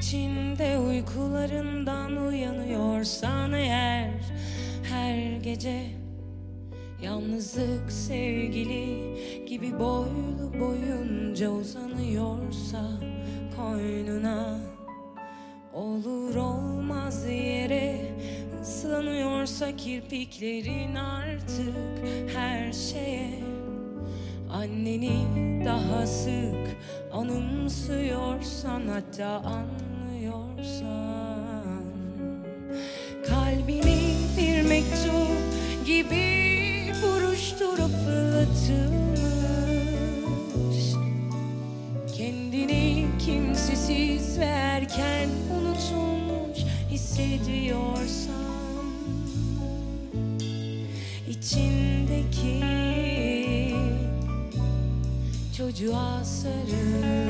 içinde uykularından uyanıyorsan eğer her gece Yalnızlık sevgili gibi boylu boyunca uzanıyorsa koynuna Olur olmaz yere ıslanıyorsa kirpiklerin artık her şeye. Anneni daha sık anımsıyorsan hatta anlıyorsan Kalbini bir mektup gibi buruşturup fırlatılmış Kendini kimsesiz ve erken unutulmuş hissediyorsan içindeki çocuğa sarıl.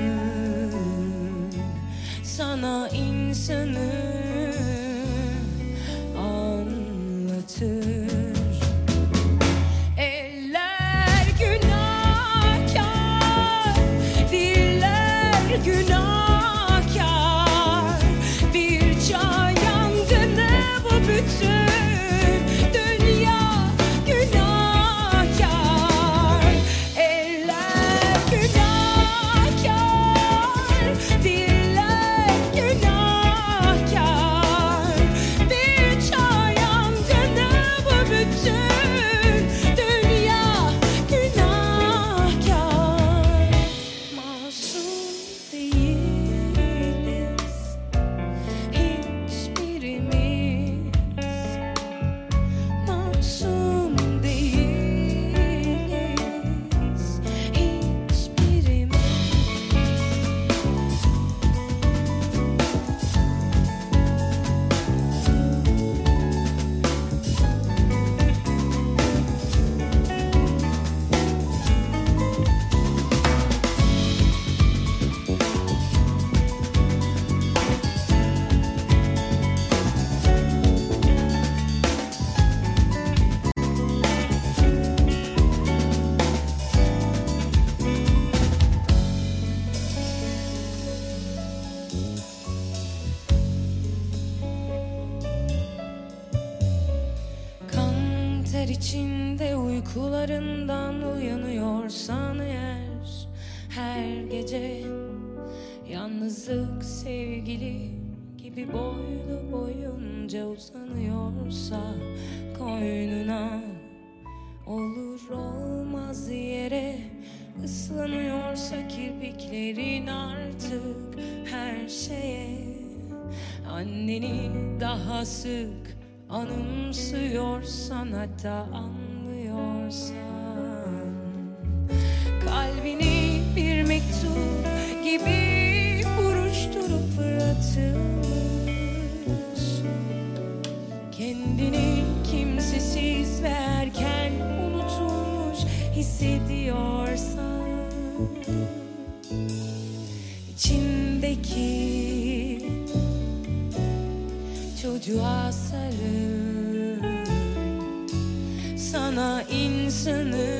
Sana insanı içinde uykularından uyanıyorsan eğer Her gece yalnızlık sevgili gibi boylu boyunca uzanıyorsa Koynuna olur olmaz yere ıslanıyorsa kirpiklerin artık her şeye Anneni daha sık anımsıyorsan hatta anlıyorsan. Kalbini bir mektup gibi buruşturup fırlatılmış Kendini kimsesiz ve erken unutulmuş hissediyorsan sarıl sana insanı